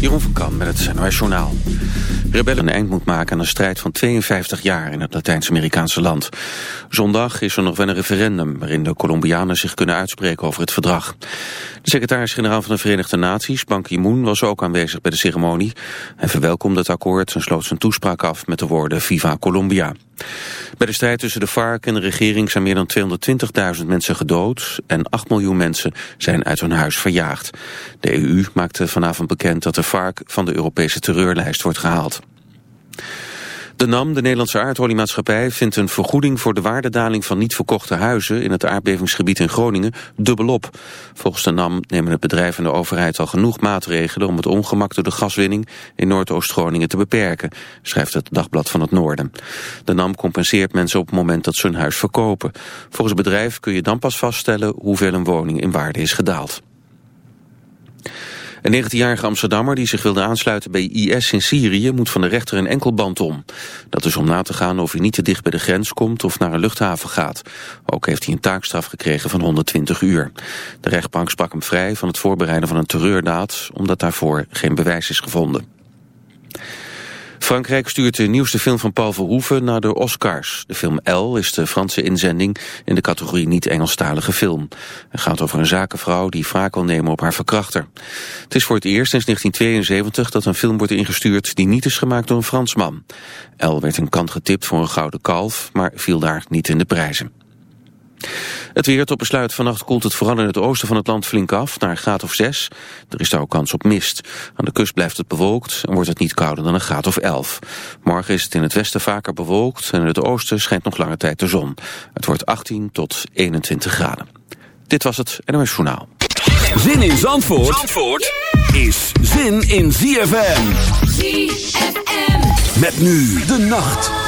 Jeroen van Kam met het NOS Journaal. Rebellen een eind moet maken aan een strijd van 52 jaar in het Latijns-Amerikaanse land. Zondag is er nog wel een referendum waarin de Colombianen zich kunnen uitspreken over het verdrag. De secretaris-generaal van de Verenigde Naties, Ban Ki-moon, was ook aanwezig bij de ceremonie. Hij verwelkomde het akkoord en sloot zijn toespraak af met de woorden Viva Colombia. Bij de strijd tussen de FARC en de regering zijn meer dan 220.000 mensen gedood en 8 miljoen mensen zijn uit hun huis verjaagd. De EU maakte vanavond bekend dat de FARC van de Europese terreurlijst wordt gehaald. De NAM, de Nederlandse aardoliemaatschappij, vindt een vergoeding voor de waardedaling van niet verkochte huizen in het aardbevingsgebied in Groningen dubbelop. Volgens de NAM nemen het bedrijf en de overheid al genoeg maatregelen om het ongemak door de gaswinning in Noordoost-Groningen te beperken, schrijft het Dagblad van het Noorden. De NAM compenseert mensen op het moment dat ze hun huis verkopen. Volgens het bedrijf kun je dan pas vaststellen hoeveel een woning in waarde is gedaald. Een 19-jarige Amsterdammer die zich wilde aansluiten bij IS in Syrië moet van de rechter een enkelband om. Dat is om na te gaan of hij niet te dicht bij de grens komt of naar een luchthaven gaat. Ook heeft hij een taakstraf gekregen van 120 uur. De rechtbank sprak hem vrij van het voorbereiden van een terreurdaad omdat daarvoor geen bewijs is gevonden. Frankrijk stuurt de nieuwste film van Paul Verhoeven naar de Oscars. De film L is de Franse inzending in de categorie niet-Engelstalige film. Het gaat over een zakenvrouw die wraak wil nemen op haar verkrachter. Het is voor het eerst sinds 1972 dat een film wordt ingestuurd die niet is gemaakt door een Fransman. L werd een kant getipt voor een gouden kalf, maar viel daar niet in de prijzen. Het weer tot besluit vannacht koelt het vooral in het oosten van het land flink af, naar een graad of 6. Er is daar ook kans op mist. Aan de kust blijft het bewolkt en wordt het niet kouder dan een graad of 11. Morgen is het in het westen vaker bewolkt en in het oosten schijnt nog lange tijd de zon. Het wordt 18 tot 21 graden. Dit was het NOS Journaal. Zin in Zandvoort, Zandvoort is zin in ZFM. ZFM. Met nu de nacht.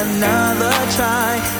another try.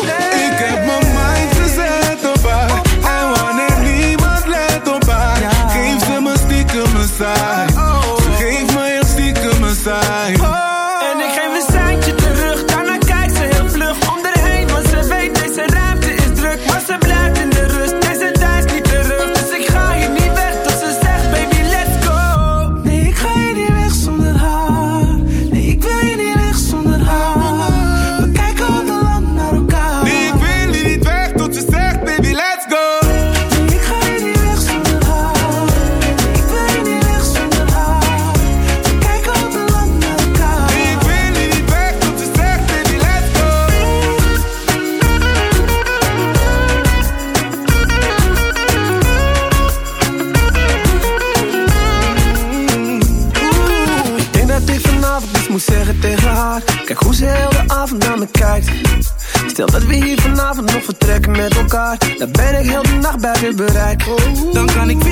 Stel dat we hier vanavond nog vertrekken met elkaar. Dan ben ik heel de nacht bij je bereik. Oh. Dan kan ik 24-7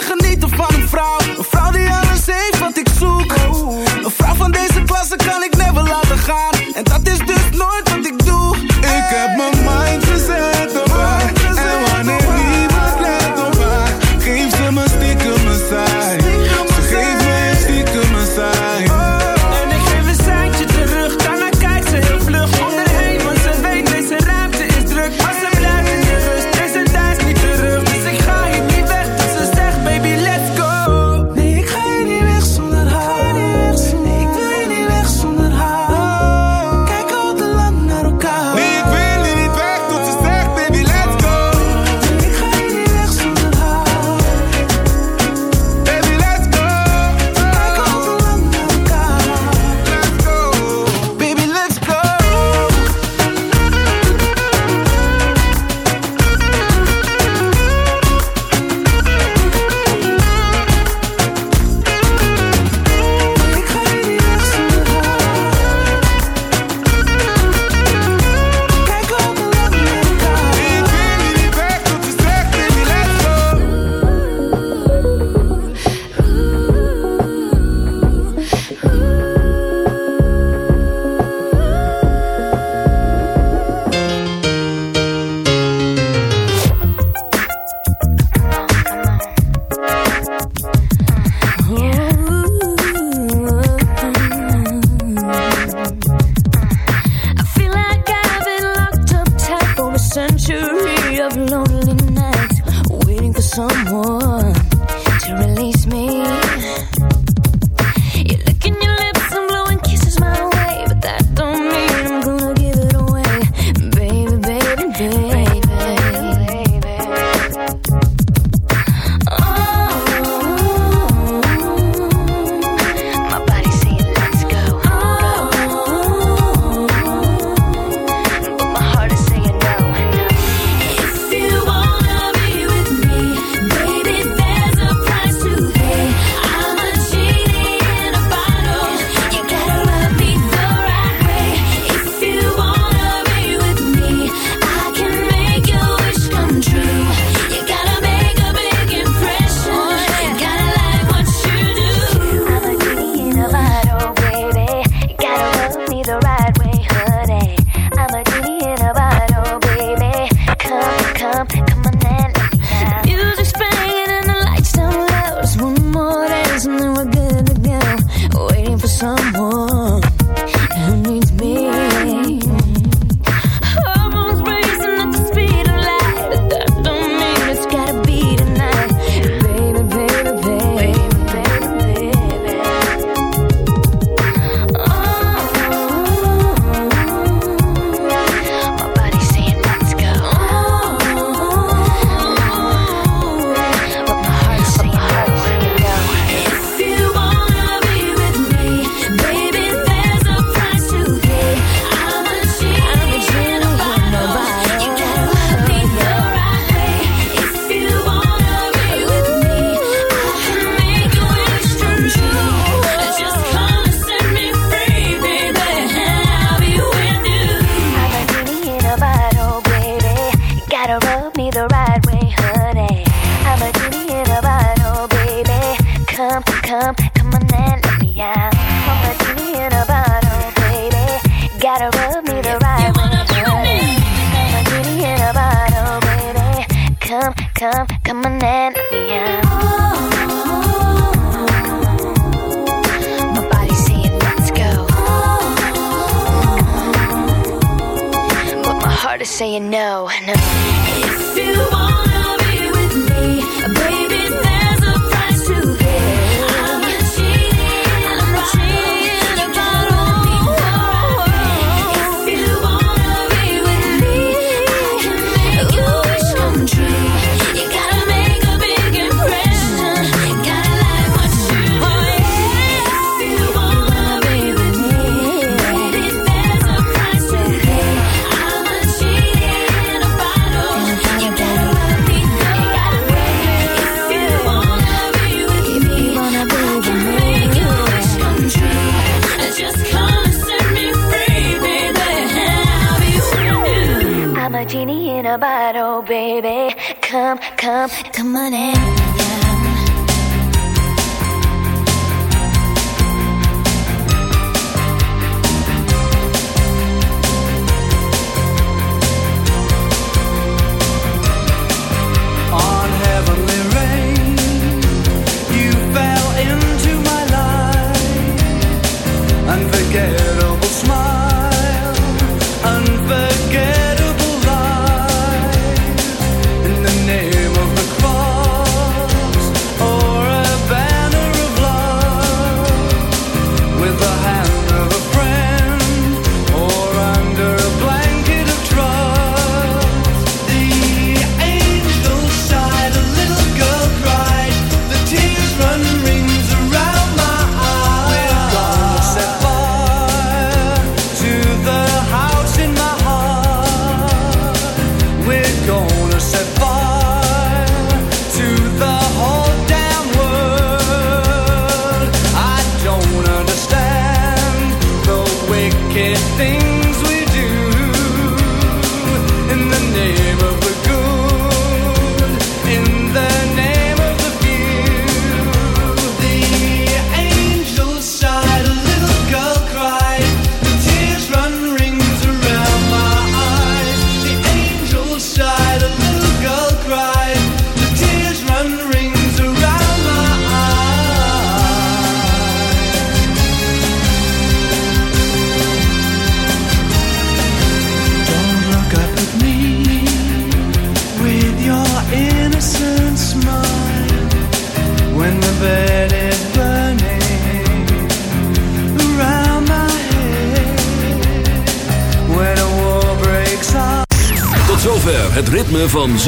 genieten van een vrouw. Een vrouw die